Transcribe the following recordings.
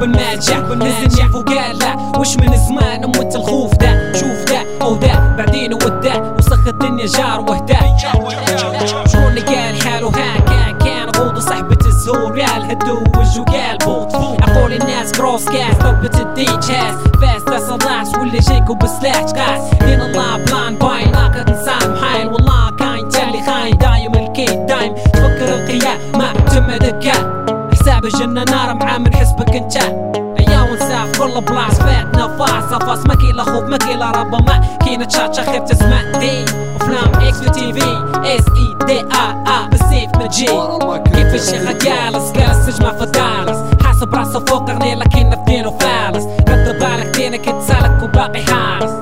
بالناجح نزلني فوق لا. وش من زمان موت الخوف ده؟ شوف ده أو ده. بعدين ودا وسخ الدنيا جار وهدا شكون قال حاله ها كان كان غوض صحبة الزور يا الهدو وجو قلبه أقول الناس كروس كاس ضربة الدي جاز فاس تاس الراس واللي جيكو بسلاح. قاس. حساب الجنة نار معامل حسبك انت أيام ونساف كل بلاص فات نفاس فاس ما كيلا خوف ما كيلا ربا ما كينا تشاتشا خير تسمع. دي افلام إكس في تي في. إس إي دي آ آ بالسيف مجي كيف الشيخ جالس جالس تجمع في دالس حاسب راسه فوق غني لكن في دينه فالس. رد بالك دينك تسالك وباقي حارس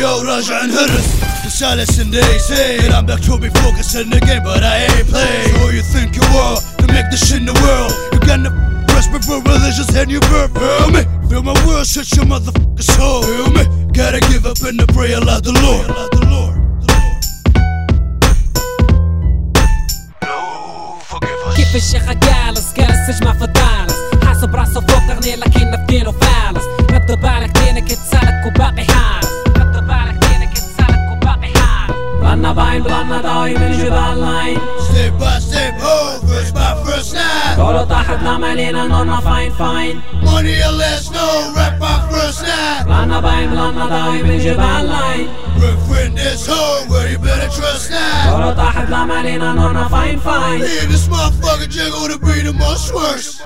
Yo, راجع نهرس. رسالة سنديسي And I'm back to be focused in the game but I ain't playing So you think you are to make this shit in the world You got no rest before religious and you birth Feel me? Feel my words shut your motherfucking soul Feel me? Gotta give up and pray Allah the Lord Allah the Lord كيف الشيخ جالس جالس تجمع في دالس حارس بلنا باين بلنا دايم الجبال لاين Step by step, oh, first by first night قولوا طاحت لما علينا نورنا فاين فاين Money or less, no, rap by first night بلنا باين بلنا دايم الجبال لاين Real friend is home where you better trust now قولوا طاحت لما علينا نورنا فاين فاين and this motherfucker Jiggle to be the most worst